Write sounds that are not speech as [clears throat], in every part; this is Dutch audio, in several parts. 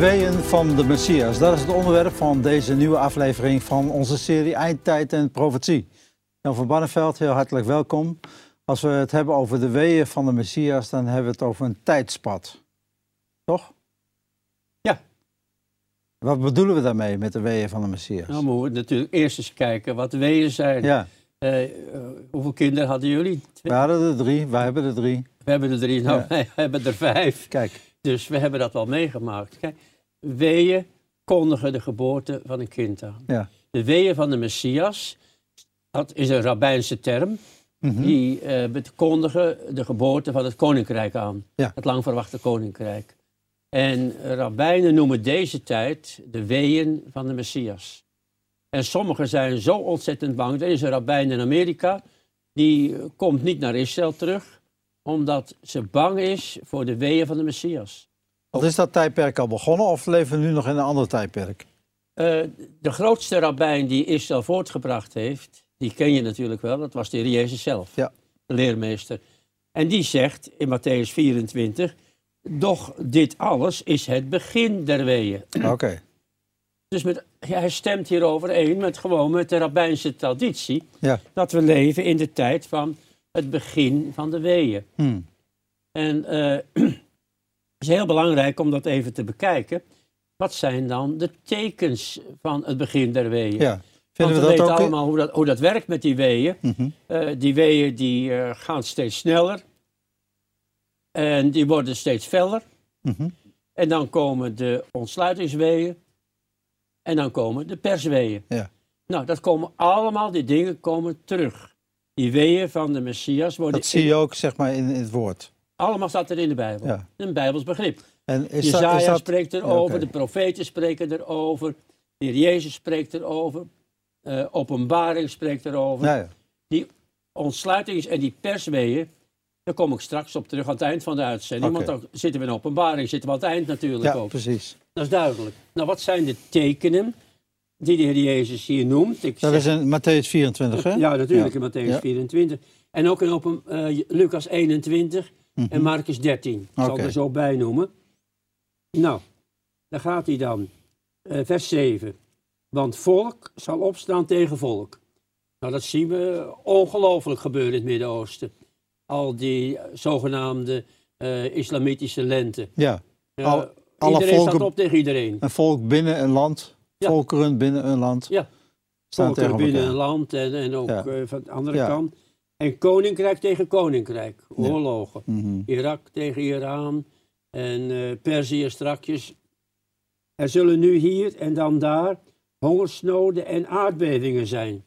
De weeën van de Messias, dat is het onderwerp van deze nieuwe aflevering van onze serie Eindtijd en Profetie. Jan van Barneveld, heel hartelijk welkom. Als we het hebben over de weeën van de Messias, dan hebben we het over een tijdspad. Toch? Ja. Wat bedoelen we daarmee met de weeën van de Messias? Nou moeten we natuurlijk eerst eens kijken wat weeën zijn. ja, Eh, eh, hoeveel kinderen hadden jullie? we hadden er drie, wij hebben er drie. We hebben er drie, nou Ja. [laughs] wij hebben er vijf. Kijk, Dus we hebben dat wel meegemaakt. Kijk, weeën kondigen de geboorte van een kind aan. ja. De weeën van de Messias, dat is een rabbijnse term, Mhm. die eh kondigen de geboorte van het koninkrijk aan. Ja. Het lang verwachte koninkrijk. En rabbijnen noemen deze tijd de weeën van de Messias. En sommigen zijn zo ontzettend bang. Er is een rabbijn in Amerika, die eh, komt niet naar Israël terug, omdat ze bang is voor de weeën van de Messias. Wat is dat tijdperk al begonnen of leven we nu nog in een ander tijdperk? Eh, de grootste rabbijn die Israël voortgebracht heeft, die ken je natuurlijk wel, dat was de Heer Jezus zelf, Ja. de leermeester. En die zegt in Matthäus 24, doch dit alles is het begin der weeën. Oké, [clears throat] Dus met, ja, hij stemt hier overeen met gewoon met de rabbijnse traditie, ja. dat we leven in de tijd van het begin van de weeën. Hm. En eh, [clears throat] het is heel belangrijk om dat even te bekijken. Wat zijn dan de tekens van het begin der weeën? ja. Want we, weten ook? allemaal hoe dat, hoe dat werkt met die weeën. Mhm. Eh, die weeën die, eh, gaan steeds sneller. En die worden steeds feller. Mhm. En dan komen de ontsluitingsweeën. En dan komen de persweeën. Ja. Nou, dat komen allemaal, die dingen komen terug. Die weeën van de Messias worden... Dat zie je ook zeg maar in, in het woord. Allemaal staat er in de Bijbel. Ja. Een Bijbels begrip. En is dat, Jezaja is dat, spreekt erover, oké. de profeten spreken erover, de Heer Jezus spreekt erover, eh, openbaring spreekt erover. ja, ja. Die ontsluitings- en die persweeën, daar kom ik straks op terug aan het eind van de uitzending, want dan zitten we in openbaring, zitten we aan het eind natuurlijk ja, ook. precies. Dat is duidelijk. Nou, wat zijn de tekenen die de Heer Jezus hier noemt? Ik Dat zeg- is in Matthäus 24, hè? ja, natuurlijk in Matthäus Ja. 24. En ook in open, eh, Lucas 21 en Marcus 13. Ik zal Mhm. Er zo bij noemen. Nou, daar gaat hij dan. Eh, vers 7. Want volk zal opstaan tegen volk. Nou, dat zien we ongelooflijk gebeuren in het Midden-Oosten. Al die eh, zogenaamde eh, islamitische lente. Ja, Al- alle iedereen volken- staat op tegen iedereen. een volk binnen een land, Ja. volkeren binnen een land, Ja. tegen binnen elkaar. een land en, en ook Ja. van de andere Ja. kant. En koninkrijk tegen koninkrijk. Oorlogen. Mhm. Irak tegen Iran en eh Perzië strakjes. Er zullen nu hier en dan daar hongersnoden en aardbevingen zijn.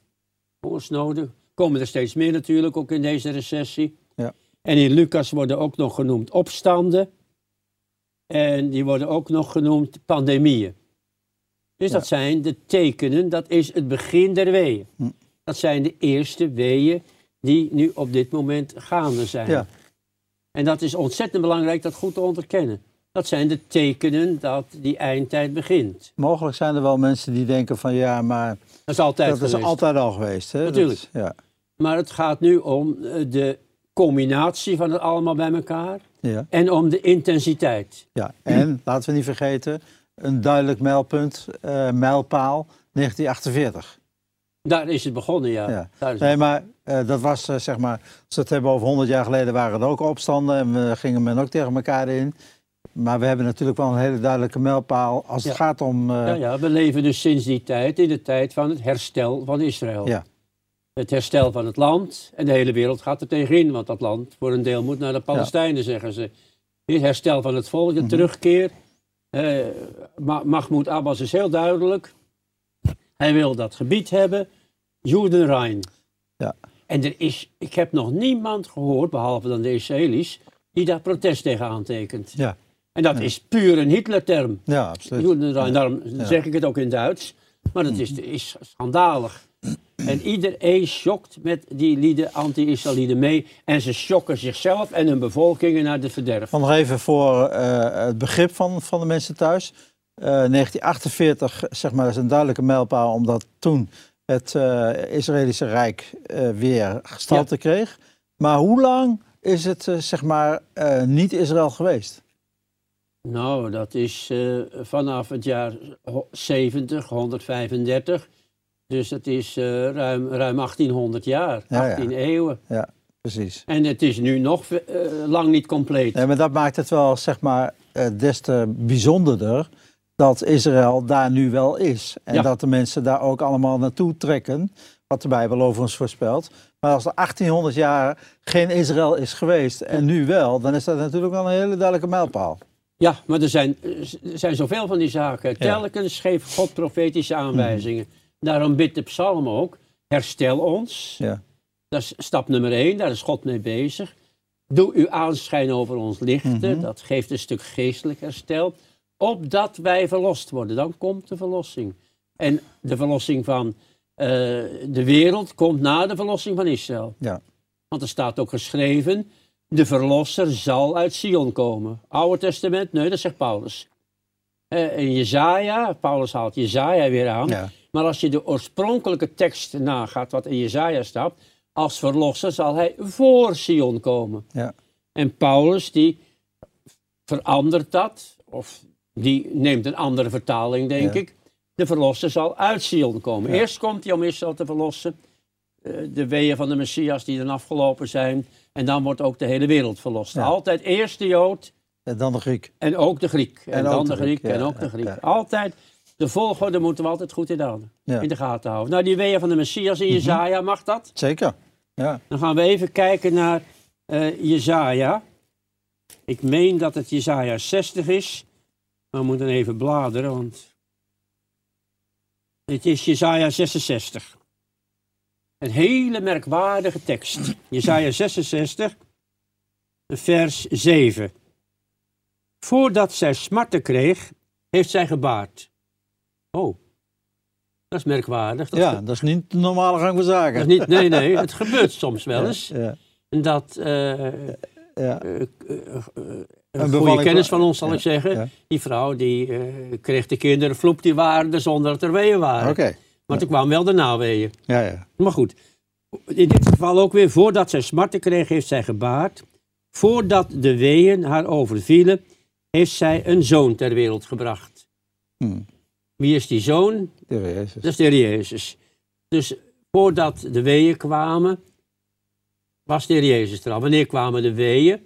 Hongersnoden komen er steeds meer natuurlijk, ook in deze recessie. Ja. En in Lucas worden ook nog genoemd opstanden. En die worden ook nog genoemd pandemieën. Dus Ja. dat zijn de tekenen, dat is het begin der weeën. Hm. Dat zijn de eerste weeën die nu op dit moment gaande zijn. Ja. En dat is ontzettend belangrijk dat goed te onderkennen. Dat zijn de tekenen dat die eindtijd begint. Mogelijk zijn er wel mensen die denken van ja, maar Dat is altijd dat is geweest. altijd al geweest. Hè? Natuurlijk. Ja, Maar het gaat nu om eh, de combinatie van het allemaal bij elkaar ja, en om de intensiteit. ja. En [clears throat] laten we niet vergeten, een duidelijk mijlpunt, eh, mijlpaal, 1948. Daar is het begonnen, ja. Ja. Is Nee, maar eh, dat was eh, zeg maar, als we het hebben over 100 jaar geleden waren er ook opstanden en we gingen men ook tegen elkaar in. Maar we hebben natuurlijk wel een hele duidelijke mijlpaal als het gaat om. eh, ja, ja, we leven dus sinds die tijd in de tijd van het herstel van Israël. Ja. Het herstel van het land en de hele wereld gaat er tegenin, want dat land voor een deel moet naar de Palestijnen, zeggen ze. Het herstel van het volk, de Mhm. terugkeer. Ma- Mahmoud Abbas is heel duidelijk. Hij wil dat gebied hebben, Judenrein. Ja. En er is, ik heb nog niemand gehoord, behalve dan de Israëli's, die daar protest tegen aantekent. ja, En dat is puur een Hitlerterm. ja, absoluut. Judenrein, daarom zeg ik het ook in Duits. Maar dat is, is schandalig. En iedereen schokt met die lieden, anti-Israëlieten mee. En ze schokken zichzelf en hun bevolkingen naar de verderf. Nog even voor eh, het begrip van, van de mensen thuis. Eh, 1948, zeg maar, is een duidelijke mijlpaal, omdat toen het eh, Israëlische Rijk eh, weer gestalte kreeg. Maar hoe lang is het, eh, zeg maar, niet Israël geweest? Nou, dat is vanaf het jaar ho- 70, 135. Dus dat is ruim, ruim 1800 jaar, Ja, ja. 18 eeuwen. Ja, precies. En het is nu nog lang niet compleet. Nee, maar dat maakt het wel, zeg maar, des te bijzonderder dat Israël daar nu wel is. En Ja. dat de mensen daar ook allemaal naartoe trekken, wat de Bijbel over ons voorspelt. Maar als er 1800 jaar geen Israël is geweest en nu wel, dan is dat natuurlijk wel een hele duidelijke mijlpaal. Ja, maar er zijn, er zijn zoveel van die zaken. Ja. Telkens geeft God profetische aanwijzingen. Daarom bidt de psalm ook, herstel ons. Ja. Dat is stap nummer één, daar is God mee bezig. Doe uw aanschijn over ons lichten, Mhm. dat geeft een stuk geestelijk herstel. Opdat wij verlost worden, dan komt de verlossing. En de verlossing van eh, de wereld komt na de verlossing van Israël. Ja. Want er staat ook geschreven, de verlosser zal uit Sion komen. Oude testament, nee, dat zegt Paulus. Eh, in Jezaja, Paulus haalt Jezaja weer aan. Ja. Maar als je de oorspronkelijke tekst nagaat, wat in Jezaja staat, als verlosser zal hij voor Sion komen. Ja. En Paulus die verandert dat, of die neemt een andere vertaling, denk Ja. ik. De verlosser zal uit Sion komen. Ja. Eerst komt hij om Israël te verlossen. eh, De weeën van de Messias die dan afgelopen zijn. En dan wordt ook de hele wereld verlost. Ja. Altijd eerst de Jood En dan de Griek. en ook de Griek. En, En dan de Griek Griek, en ook de Griek. Altijd, de volgorde moeten we altijd goed in de, handen, in de gaten houden. Nou, die weeën van de Messias in Jezaja, mag dat? Zeker. Ja. Dan gaan we even kijken naar eh Jezaja. Ik meen dat het Jezaja 60 is. Maar we moeten even bladeren, want... Het is Jezaja 66. Een hele merkwaardige tekst. Jezaja 66, vers 7. Voordat zij smarten kreeg, heeft zij gebaard. Oh, dat is merkwaardig. Dat ja, dat is niet de normale gang van zaken. dat is niet, nee, nee, het [laughs] gebeurt soms wel eens. Ja, En dat eh, ja, eh, eh, een goede kennis van- ons, zal ja, ik zeggen. ja. Die vrouw die eh, kreeg de kinderen vloep die waren er zonder dat er weeën waren. Oké. Maar toen kwamen wel de naweeën. Ja, ja. Maar goed, in dit geval ook weer, voordat zij smarten kreeg, heeft zij gebaard. Voordat de weeën haar overvielen, heeft zij een zoon ter wereld gebracht. Hm. Wie is die zoon? De Heer Jezus. Dat is de Heer Jezus. Dus voordat de weeën kwamen, was de Heer Jezus er al. Wanneer kwamen de weeën?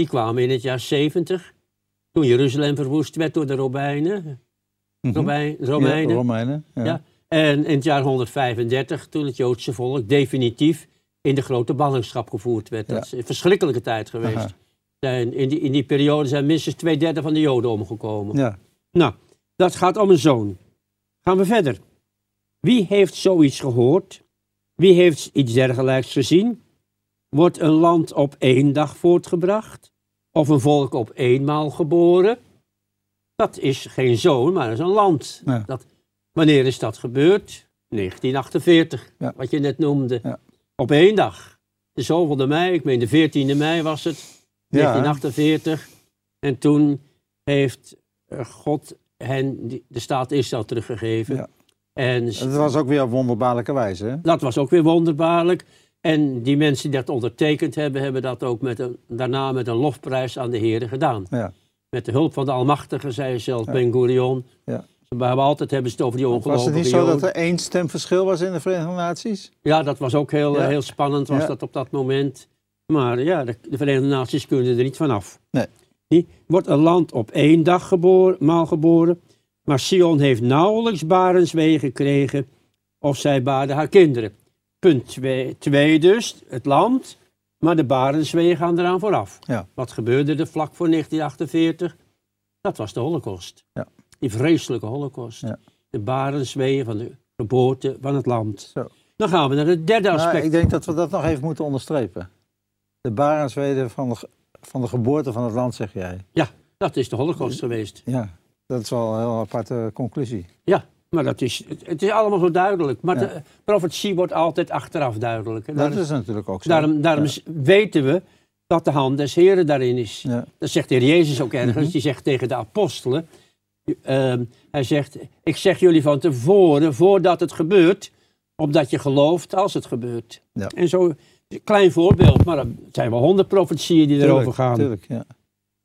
Die kwamen in het jaar 70, toen Jeruzalem verwoest werd door de Romeinen. Mhm. Ja, Romeinen. Romeinen. Ja. Ja. En in het jaar 135, toen het Joodse volk definitief in de grote ballingschap gevoerd werd. Dat is een verschrikkelijke tijd geweest. Aha. Zijn, in, die, in die periode zijn minstens twee derde van de Joden omgekomen. Ja. Nou, dat gaat om een zoon. Gaan we verder. Wie heeft zoiets gehoord? Wie heeft iets dergelijks gezien? Wordt een land op één dag voortgebracht? Of een volk op eenmaal geboren? Dat is geen zoon, maar dat is een land. Ja. Dat, wanneer is dat gebeurd? 1948, Ja. wat je net noemde. Ja. Op één dag. De zovende mei, ik meen de 14e mei was het. Ja. 1948. En toen heeft eh, God hen de staat Israël teruggegeven. Ja. En Dat was ook weer op wonderbaarlijke wijze. Hè? dat was ook weer wonderbaarlijk. En die mensen die dat ondertekend hebben, hebben dat ook met een, daarna met een lofprijs aan de Heer gedaan. Ja. Met de hulp van de Almachtige, zei zelfs Ja. Ben Gurion. Ja. Ze hebben altijd hebben ze het over die Was het niet zo dat er één stemverschil was in de Verenigde Naties? Ja, dat was ook heel, Ja. heel spannend, was dat op dat moment. Maar ja, de, de Verenigde Naties kunnen er niet vanaf. Nee. Die wordt een land op één dag geboren, maal geboren. Maar Sion heeft nauwelijks barenswee gekregen of zij baarde haar kinderen. Punt 2 dus, het land, maar de barensweeën gaan eraan vooraf. Ja. Wat gebeurde er vlak voor 1948? Dat was de holocaust. Ja. Die vreselijke holocaust. Ja. De barensweeën van de geboorte van het land. Zo. Dan gaan we naar het derde Nou, aspect. ik denk dat we dat nog even moeten onderstrepen. De barenswede van de, van de geboorte van het land, zeg jij. Dat is de holocaust geweest. Ja, dat is wel een heel aparte conclusie. Ja, maar dat is, het, is allemaal zo duidelijk. Maar Ja. de profetie wordt altijd achteraf duidelijk. Dat is natuurlijk ook zo. daarom, daarom Ja. weten we dat de hand des Heren daarin is. Ja. Dat zegt de Heer Jezus ook ergens. Mhm. Die zegt tegen de apostelen. ehm, hij zegt, ik zeg jullie van tevoren, voordat het gebeurt, opdat je gelooft als het gebeurt. Ja. En zo, klein voorbeeld, maar er zijn wel honderd profetieën die erover gaan. tuurlijk, ja.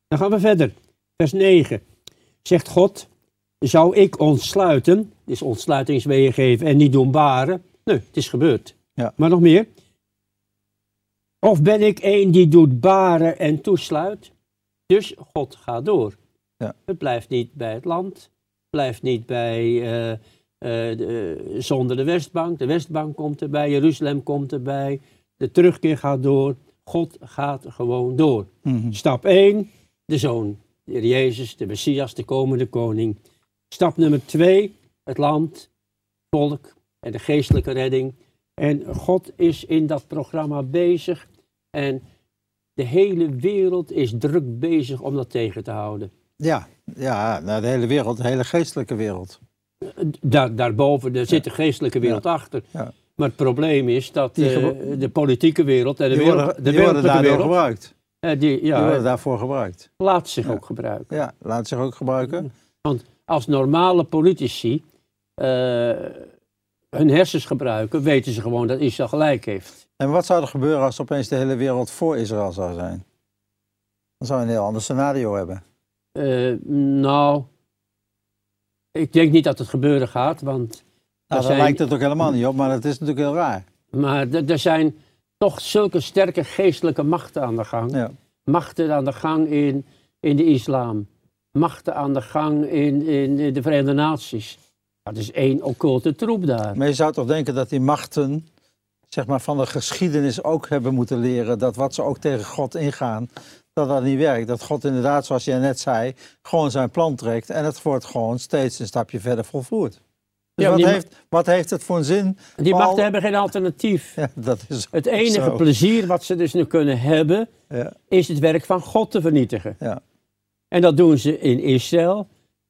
Dan gaan we verder. vers 9, zegt God, zou ik ontsluiten, dus ontsluitingsweeën geven en niet doen baren? Nee, het is gebeurd. Ja. Maar nog meer. Of ben ik een die doet baren en toesluit? Dus God gaat door. Ja. Het blijft niet bij het land, het blijft niet bij eh, eh, de- zonder de Westbank. De Westbank komt erbij, Jeruzalem komt erbij, de terugkeer gaat door. God gaat gewoon door. Mhm. Stap 1, de zoon, de Heer Jezus, de Messias, de komende koning. Stap nummer 2, het land, volk en de geestelijke redding. En God is in dat programma bezig en de hele wereld is druk bezig om dat tegen te houden. Ja, ja nou, de hele wereld, de hele geestelijke wereld. Daar, daarboven daar zit de geestelijke wereld achter. Ja. Maar het probleem is dat Die eh, de politieke wereld en de, Die wereld, worden, de die worden daardoor wereld, gebruikt. eh, die, Die ja, worden daarvoor gebruikt. laat zich Ja. ook gebruiken. Ja, laat zich ook gebruiken. Als normale politici eh, hun hersens gebruiken, weten ze gewoon dat Israël gelijk heeft. En wat zou er gebeuren als opeens de hele wereld voor Israël zou zijn? Dan zou je een heel ander scenario hebben. Eh, nou, ik denk niet dat het gebeuren gaat, want Nou, daar zijn, lijkt het ook helemaal niet op, maar het is natuurlijk heel raar. maar er zijn toch zulke sterke geestelijke machten aan de gang. Ja. Machten aan de gang in, in de islam. Machten aan de gang in, in de Verenigde Naties. Dat is één occulte troep daar. Maar je zou toch denken dat die machten zeg maar, van de geschiedenis ook hebben moeten leren dat wat ze ook tegen God ingaan, dat dat niet werkt. Dat God inderdaad, zoals jij net zei, gewoon zijn plan trekt en het wordt gewoon steeds een stapje verder volvoerd. Dus Ja, wat, heeft, wat heeft het voor een zin? Die Paul- machten hebben geen alternatief. [laughs] Ja, dat is Het enige Zo. plezier wat ze dus nu kunnen hebben, ja, is het werk van God te vernietigen. ja, En dat doen ze in Israël,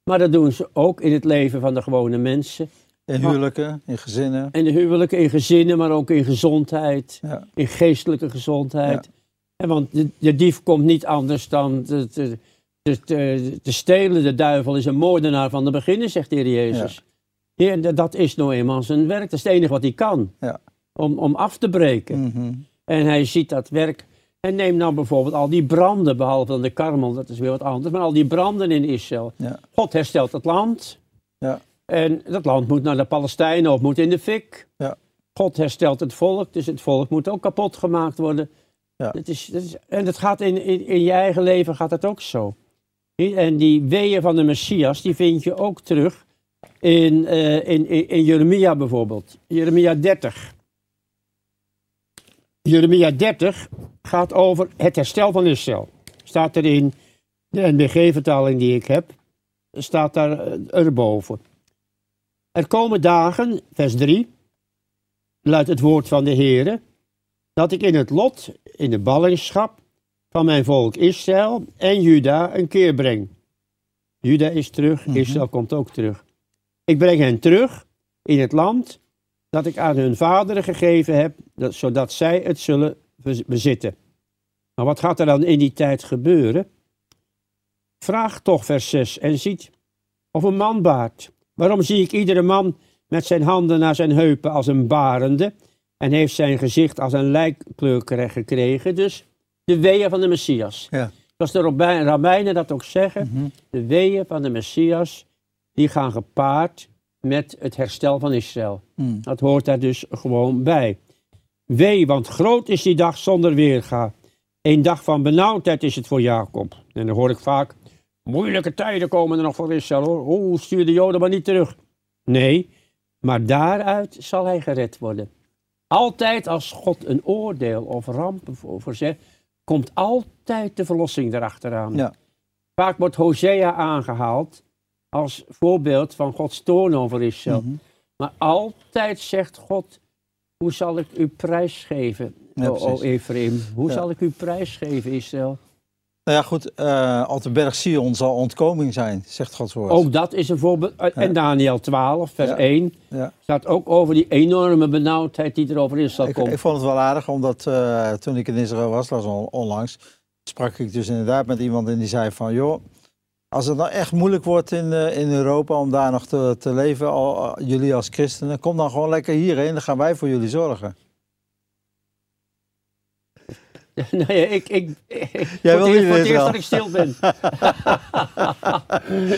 maar dat doen ze ook in het leven van de gewone mensen. in huwelijken, in gezinnen. In de huwelijken, in gezinnen, maar ook in gezondheid, Ja, in geestelijke gezondheid. En want de, de dief komt niet anders dan te, te, te, te- te stelen. De duivel is een moordenaar van de beginnen, zegt de Heer Jezus. Ja. en dat- is nou eenmaal zijn werk. Dat is het enige wat hij kan. Ja. Om, om af te breken. mhm. En hij ziet dat werk. En neem nou bijvoorbeeld al die branden, behalve dan de Karmel, dat is weer wat anders, maar al die branden in Israël. Ja. God herstelt het land. Ja. En dat land moet naar de Palestijnen of moet in de fik. Ja. God herstelt het volk, dus het volk moet ook kapot gemaakt worden. Ja. Dat is, dat is, en dat gaat in, in, in je eigen leven gaat het ook zo. En die weeën van de Messias, die vind je ook terug in, eh, in, in, in Jeremia bijvoorbeeld. Jeremia 30. Jeremia 30 gaat over het herstel van Israël. Staat er in de NBG-vertaling die ik heb, staat daar eh, erboven. Er komen dagen, vers 3, luidt het woord van de Heere, dat ik in het lot, in de ballingschap van mijn volk Israël en Juda een keer breng. Juda is terug, Mhm. Israël komt ook terug. Ik breng hen terug in het land dat ik aan hun vaderen gegeven heb, dat, zodat zij het zullen bez- bezitten. Maar wat gaat er dan in die tijd gebeuren? Vraag toch vers 6 en ziet of een man baart. Waarom zie ik iedere man met zijn handen naar zijn heupen als een barende en heeft zijn gezicht als een lijkkleur kre- gekregen? Dus de weeën van de Messias. Ja. Zoals de rabbijnen dat ook zeggen, Mhm. de weeën van de Messias, die gaan gepaard met het herstel van Israël. Mm. Dat hoort daar dus gewoon bij. Wee, want groot is die dag zonder weerga. Een dag van benauwdheid is het voor Jacob. En dan hoor ik vaak, moeilijke tijden komen er nog voor Israël hoor. Oeh, stuur de Joden maar niet terug. Nee, maar daaruit zal hij gered worden. Altijd als God een oordeel of ramp voorzet, komt altijd de verlossing erachteraan. Ja. Vaak wordt Hosea aangehaald als voorbeeld van Gods toorn over Israël. Mhm. Maar altijd zegt God, hoe zal ik u prijsgeven, Ja, o, o. Ephraim? Hoe Ja. zal ik u prijsgeven, Israël? Nou ja, goed, eh op de berg Sion zal ontkoming zijn, zegt Gods woord. Ook dat is een voorbeeld. Eh, Ja. En Daniel 12, vers Ja. 1, Ja. staat ook over die enorme benauwdheid die er over Israël Ik, komt. ik vond het wel aardig, omdat eh, toen ik in Israël was, dat was on- onlangs, sprak ik dus inderdaad met iemand en die zei van, joh, als het nou echt moeilijk wordt in, eh, in Europa om daar nog te, te leven, al, eh, jullie als christenen, kom dan gewoon lekker hierheen, dan gaan wij voor jullie zorgen. [laughs] nee, ik, ik, ik, Jij wil niet voor het eerst dat ik stil ben.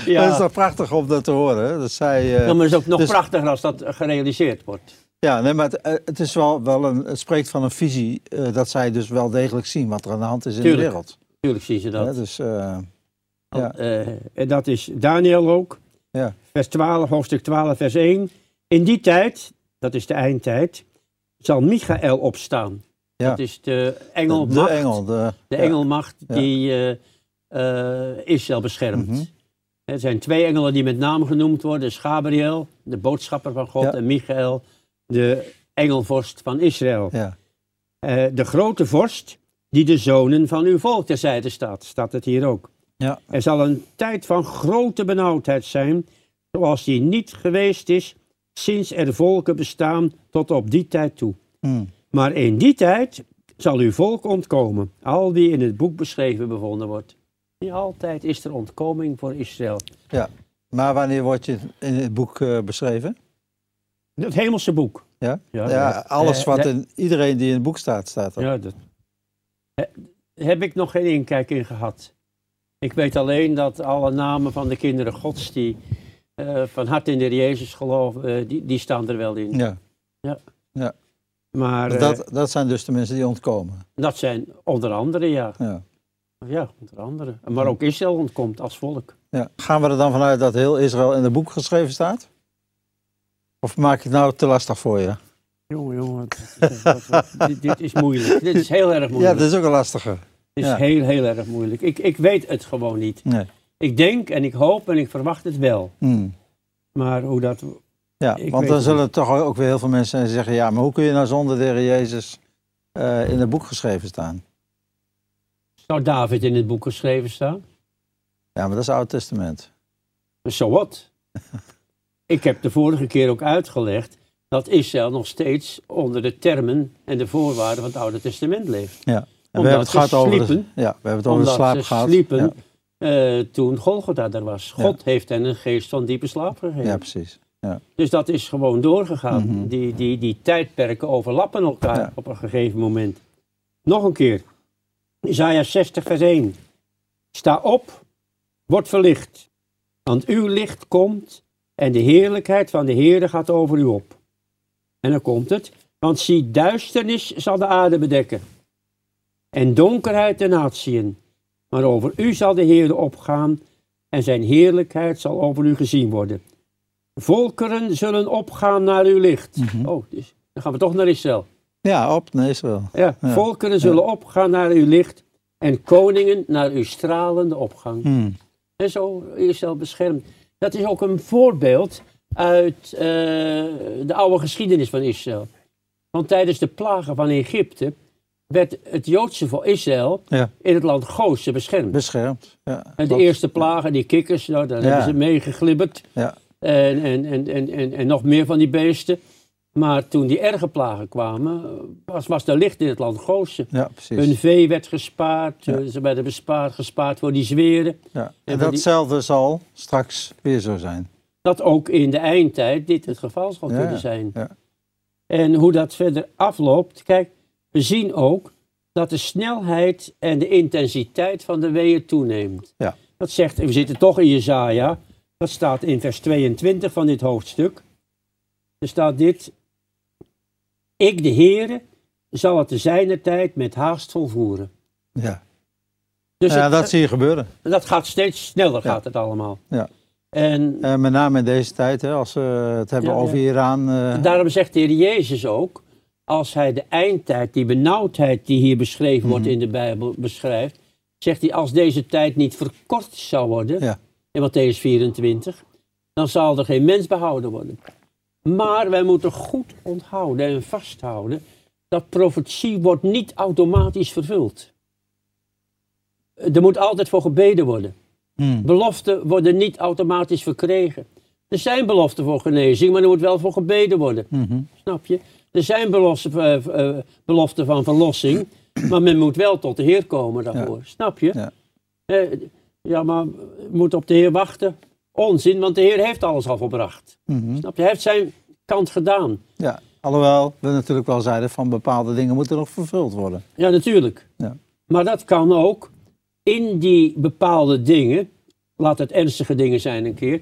Ja. [laughs] [laughs] Dat is toch prachtig om dat te horen. hè? Dat zij, eh, Ja, maar het is ook nog dus- prachtiger als dat gerealiseerd wordt. ja, nee, maar het, het, is wel, wel een, het spreekt van een visie dat zij dus wel degelijk zien wat er aan de hand is in Tuurlijk. de wereld. Tuurlijk zien ze dat. Hè, dus, ja. Eh, en dat is Daniel ook. Ja. Vers 12, hoofdstuk 12, vers 1. In die tijd, dat is de eindtijd, zal Michael opstaan. Ja. Dat is de de, engelmacht, de engel. De, de engelmacht die eh, eh, Israël beschermt. Mhm. Er zijn twee engelen die met naam genoemd worden. Is Gabriel, de boodschapper van God, Ja. en Michael, de engelvorst van Israël. Ja. De grote vorst die de zonen van uw volk terzijde staat, staat het hier ook. Ja. Er zal een tijd van grote benauwdheid zijn, zoals die niet geweest is sinds er volken bestaan tot op die tijd toe. Mm. Maar in die tijd zal uw volk ontkomen, al wie in het boek beschreven bevonden wordt. Niet altijd is er ontkoming voor Israël. Maar wanneer wordt je in het boek eh, beschreven? Het hemelse boek. Ja? Ja, Ja, dat- alles eh, wat in iedereen die in het boek staat, staat er. Ja, dat He- heb ik nog geen inkijk in gehad. Ik weet alleen dat alle namen van de kinderen gods die eh, van hart in de Jezus geloven, eh, die, die staan er wel in. Ja. Maar eh, dat, dat zijn dus de mensen die ontkomen. dat zijn onder andere, ja. Ja. Ja, onder andere. Maar ook Israël ontkomt als volk. Ja. Gaan we er dan vanuit dat heel Israël in het boek geschreven staat? Of maak je het nou te lastig voor je? Jongen, jongen, [laughs] dit, dit- dit, dit is moeilijk. Dit is heel erg Ja, moeilijk. dat is ook een lastige. Is ja. heel, heel erg moeilijk. Ik, ik weet het gewoon niet. Nee. Ik denk en ik hoop en ik verwacht het wel. Hmm. Maar hoe dat... Ja, want dan het zullen toch ook weer heel veel mensen zijn die zeggen... ja, maar hoe kun je nou zonder de Heer Jezus eh, in het boek geschreven staan? Zou David in het boek geschreven staan? Ja, maar dat is Oud Testament. Zo wat. [laughs] ik heb de vorige keer ook uitgelegd dat Israël nog steeds onder de termen en de voorwaarden van het Oude Testament leeft. Ja. We hebben het gehad over de, sliepen. ja, we hebben het over de slaap ze gehad. sliepen Ja, eh, toen Golgotha er was. Ja. God heeft hen een geest van diepe slaap gegeven. ja, precies. Dus dat is gewoon doorgegaan. Mhm. die, die, die tijdperken overlappen elkaar Ja. op een gegeven moment. Nog een keer. Isaiah 60 vers 1. Sta op, word verlicht. Want uw licht komt en de heerlijkheid van de Heere gaat over u op. En dan komt het. Want zie, duisternis zal de aarde bedekken. En donkerheid de natieën. Maar over u zal de Heere opgaan en zijn heerlijkheid zal over u gezien worden. Volkeren zullen opgaan naar uw licht. Mhm. Oh, dus dan gaan we toch naar Israël. Ja, op, nee, is wel. Ja, Ja. volkeren zullen opgaan naar uw licht en koningen naar uw stralende opgang. Hmm. En zo Israël beschermd. Dat is ook een voorbeeld uit eh, de oude geschiedenis van Israël. Want tijdens de plagen van Egypte werd het Joodse voor Israël Ja, in het land Gozen beschermd. beschermd. Ja, En de eerste plagen, die kikkers, nou, daar Ja. hebben ze meegeglibberd. Ja. En, en, en, en, en, en nog meer van die beesten. Maar toen die erge plagen kwamen, was, was er licht in het land Gozen. Ja, precies. Hun vee werd gespaard, ze werden bespaard, gespaard voor die zweren. Ja. En En van die- datzelfde zal straks weer zo zijn. Dat ook in de eindtijd dit het geval zal kunnen zijn. ja. En hoe dat verder afloopt, kijk, we zien ook dat de snelheid en de intensiteit van de weeën toeneemt. Ja. Dat zegt, we zitten toch in Jezaja, dat staat in vers 22 van dit hoofdstuk. Er staat dit, ik de Heere zal het te zijner tijd met haast volvoeren. Ja, Dus ja het- dat zie je gebeuren. dat gaat steeds sneller, Ja. gaat het allemaal. Ja. En Eh, met name in deze tijd, hè, als we het hebben Ja, over Iran. eh, Daarom zegt de Heer Jezus ook, als hij de eindtijd, die benauwdheid die hier beschreven wordt Mhm. in de Bijbel beschrijft, zegt hij als deze tijd niet verkort zou worden, Ja. in Matthäus 24, dan zal er geen mens behouden worden. Maar wij moeten goed onthouden en vasthouden dat profetie wordt niet automatisch vervuld. Er moet altijd voor gebeden worden. hmm. Beloften worden niet automatisch verkregen. Er zijn beloften voor genezing, maar er moet wel voor gebeden worden. Mhm. Snap je? Er zijn beloften, eh, eh, beloften van verlossing, maar men moet wel tot de Heer komen daarvoor. Snap je? Ja. Eh, ja, maar we moeten op de Heer wachten. Onzin, want de Heer heeft alles al volbracht. Mhm. Snap je? Hij heeft zijn kant gedaan. Ja, alhoewel we natuurlijk wel zeiden van bepaalde dingen moeten nog vervuld worden. Ja, natuurlijk. Ja. Maar dat kan ook in die bepaalde dingen laat het ernstige dingen zijn een keer,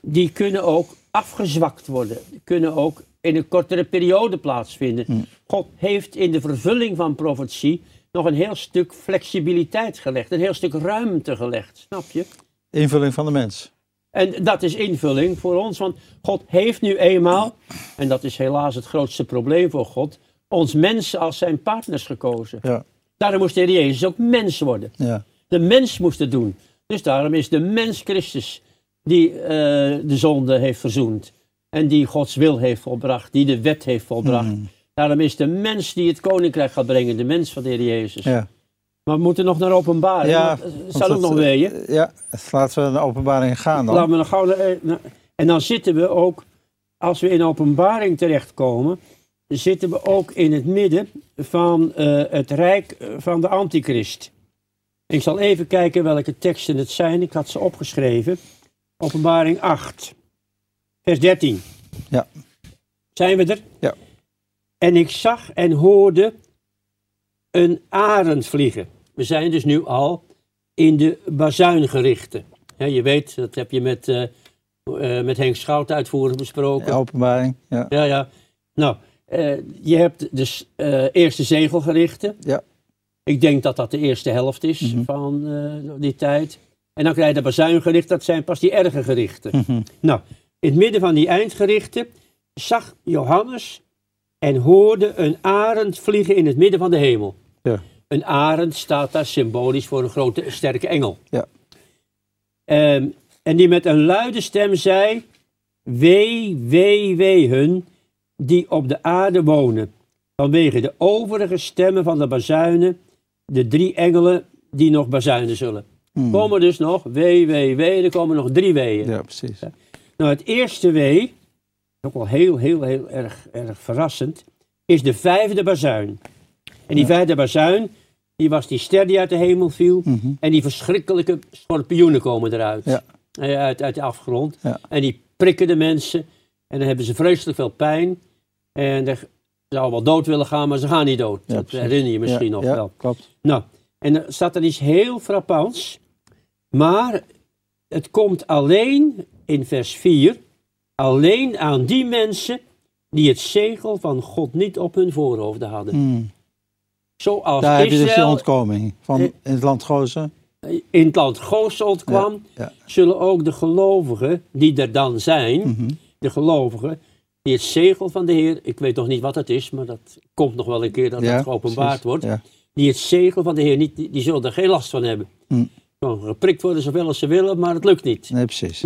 die kunnen ook afgezwakt worden. Die kunnen ook in een kortere periode plaatsvinden. God heeft in de vervulling van profetie nog een heel stuk flexibiliteit gelegd, een heel stuk ruimte gelegd, snap je? Invulling van de mens. En dat is invulling voor ons, want God heeft nu eenmaal, en dat is helaas het grootste probleem voor God, ons mensen als zijn partners gekozen. Ja. Daarom moest de Heer Jezus ook mens worden. Ja. De mens moest het doen. Dus daarom is de mens Christus die eh, de zonde heeft verzoend. En die Gods wil heeft volbracht, die de wet heeft volbracht. Mm. Daarom is de mens die het koninkrijk gaat brengen, de mens van de Heer Jezus. Ja. Maar we moeten nog naar openbaring. Ja, het staat ook dat, nog weeën. eh, Ja, laten we naar openbaring gaan dan. Laten we nog gauw naar- eh, En dan zitten we ook, als we in openbaring terechtkomen, zitten we ook in het midden van eh, het rijk eh, van de antichrist. Ik zal even kijken welke teksten het zijn. Ik had ze opgeschreven. Openbaring 8, vers 13. Ja. Zijn we er? Ja. En ik zag en hoorde een arend vliegen. We zijn dus nu al in de bazuingerichten. Hè, je weet, dat heb je met, eh, eh, met Henk Schout uitvoerig besproken. Ja, openbaring. Ja. Ja, ja. Nou, eh, je hebt dus eerste zegelgerichten. Ja. Ik denk dat dat de eerste helft is Mhm. van die tijd. En dan krijg je de bazuingerichten, dat zijn pas die erge gerichten. Mhm. Nou, in het midden van die eindgerichten zag Johannes en hoorde een arend vliegen in het midden van de hemel. Ja. Een arend staat daar symbolisch voor een grote, sterke engel. Ja. Ehm, en die met een luide stem zei: Wee, wee, wee hun die op de aarde wonen, vanwege de overige stemmen van de bazuinen, de drie engelen die nog bazuinen zullen. Mm. Komen dus nog, wee, wee, wee, er komen nog drie weeën. Ja, precies. Nou, het eerste wee, ook wel heel, heel, heel erg, erg verrassend, is de vijfde bazuin. En die Ja. vijfde bazuin, die was die ster die uit de hemel viel. Mhm. En die verschrikkelijke schorpioenen komen eruit. Ja. Eh, Uit, uit de afgrond. Ja. En die prikken de mensen. En dan hebben ze vreselijk veel pijn. En er zou wel dood willen gaan, maar ze gaan niet dood. Dat herinner je misschien nog ja, wel. klopt. Nou, en er staat er iets heel frappants. Maar het komt alleen in vers 4. Alleen aan die mensen die het zegel van God niet op hun voorhoofden hadden. Mm. Zoals Daar heb je dus de Israël ontkoming van Eh, in het land Gozen. in het land Gozen ontkwam, Ja. zullen ook de gelovigen die er dan zijn, Mhm. de gelovigen, die het zegel van de Heer, ik weet nog niet wat het is, maar dat komt nog wel een keer dat Ja, dat geopenbaard precies. wordt, die het zegel van de Heer niet, die, die zullen er geen last van hebben. Hm. Gewoon geprikt worden zoveel als ze willen, maar het lukt niet. Nee, precies.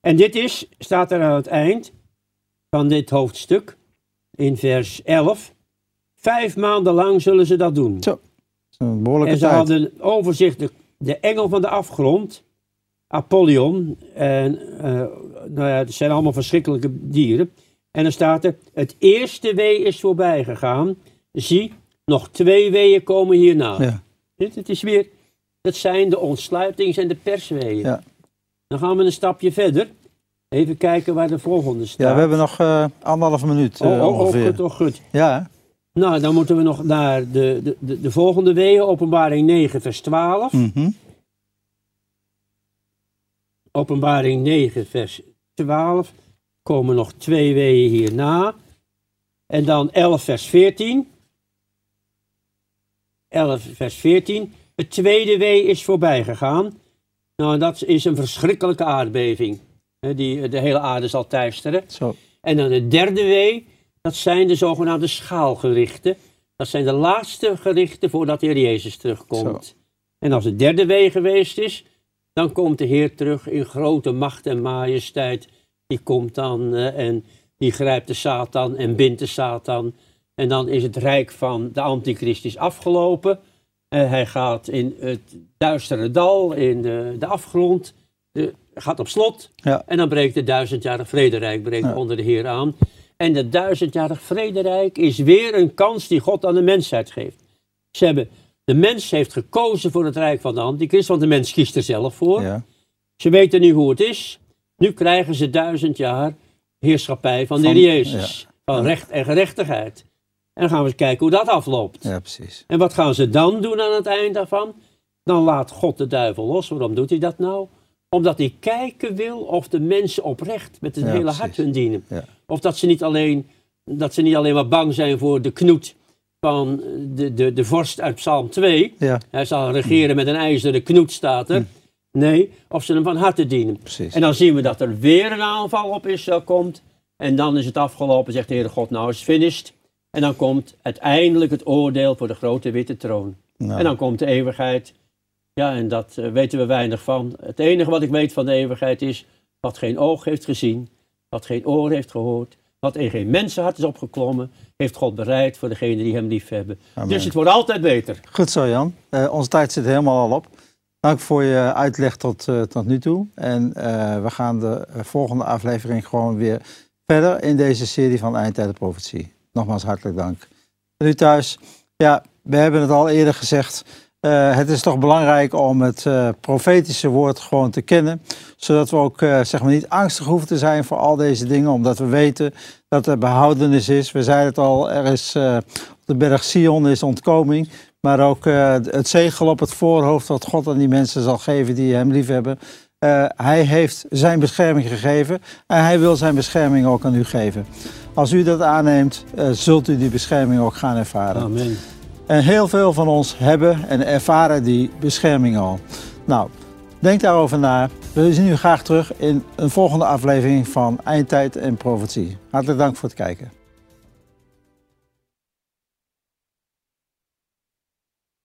En dit is, staat er aan het eind van dit hoofdstuk, in vers 11. Vijf maanden lang zullen ze dat doen. Dat is een behoorlijke En ze tijd. hadden overzicht, de, de engel van de afgrond, Apollyon, en eh, nou ja, het zijn allemaal verschrikkelijke dieren. En dan staat er, het eerste wee is voorbij gegaan. Zie, nog twee weeën komen hierna. Ja. Dit, het is weer, dat zijn de ontsluitings- en de persweeën. Ja. Dan gaan we een stapje verder. Even kijken waar de volgende staat. ja, we hebben nog eh anderhalve minuut eh, Oh, oh, oh, ongeveer. goed, oh, goed. Ja, hè? Nou, dan moeten we nog naar de, de, de, de volgende weeën, openbaring 9 vers 12. Mhm. Openbaring 9, vers 12. Komen nog twee weeën hierna. En dan 11, vers 14. 11, vers 14. Het tweede wee is voorbij gegaan. Nou, dat is een verschrikkelijke aardbeving. hè, Die de hele aarde zal teisteren. Zo. En dan de derde wee, dat zijn de zogenaamde schaalgerichten. Dat zijn de laatste gerichten voordat de Heer Jezus terugkomt. En als het derde wee geweest is, dan komt de Heer terug in grote macht en majesteit. Die komt dan eh, en die grijpt de Satan en bindt de Satan. En dan is het rijk van de antichrist is afgelopen. Eh, hij gaat in het duistere dal, in de, de afgrond, de, gaat op slot. Ja. En dan breekt het duizendjarig vrederijk breekt Ja. onder de Heer aan. En dat duizendjarig vrederijk is weer een kans die God aan de mensheid geeft. Ze hebben, de mens heeft gekozen voor het rijk van de antichrist, want de mens kiest er zelf voor. Ja. Ze weten nu hoe het is. Nu krijgen ze duizend jaar heerschappij van de Heer Jezus. Van recht en gerechtigheid. En dan gaan we eens kijken hoe dat afloopt. ja, precies. En wat gaan ze dan doen aan het eind daarvan? Dan laat God de duivel los. Waarom doet hij dat nou? Omdat hij kijken wil of de mensen oprecht met het Ja, hele precies. hart hun dienen. Ja. Of dat ze, niet alleen, dat ze niet alleen maar bang zijn voor de knoet van de, de, de vorst uit Psalm 2. Ja, Hij zal regeren met een ijzeren knoet, staat er. Nee, of ze hem van harte dienen. precies. En dan zien we dat er weer een aanval op Israël komt. En dan is het afgelopen, zegt de Heere God, nou is het finished. En dan komt uiteindelijk het oordeel voor de grote witte troon. Nou, En dan komt de eeuwigheid. Ja, en dat eh, weten we weinig van. Het enige wat ik weet van de eeuwigheid is wat geen oog heeft gezien, wat geen oor heeft gehoord, wat in geen mensenhart is opgeklommen, heeft God bereid voor degenen die hem lief hebben. Amen. Dus het wordt altijd beter. Goed zo, Jan. Eh, onze tijd zit helemaal al op. Dank voor je uitleg tot, eh, tot nu toe. En we gaan de volgende aflevering gewoon weer verder in deze serie van Eindtijden Profetie. Nogmaals hartelijk dank. En u thuis, ja, we hebben het al eerder gezegd. eh, het is toch belangrijk om het eh, profetische woord gewoon te kennen. Zodat we ook eh, zeg maar niet angstig hoeven te zijn voor al deze dingen. Omdat we weten dat er behoudenis is. We zeiden het al, er is op de berg Sion is ontkoming. Maar ook het zegel op het voorhoofd dat God aan die mensen zal geven die hem liefhebben. Eh hij heeft zijn bescherming gegeven en hij wil zijn bescherming ook aan u geven. Als u dat aanneemt, eh, zult u die bescherming ook gaan ervaren. Amen. En heel veel van ons hebben en ervaren die bescherming al. Nou, denk daarover na. We zien u graag terug in een volgende aflevering van Eindtijd en Profetie. Hartelijk dank voor het kijken.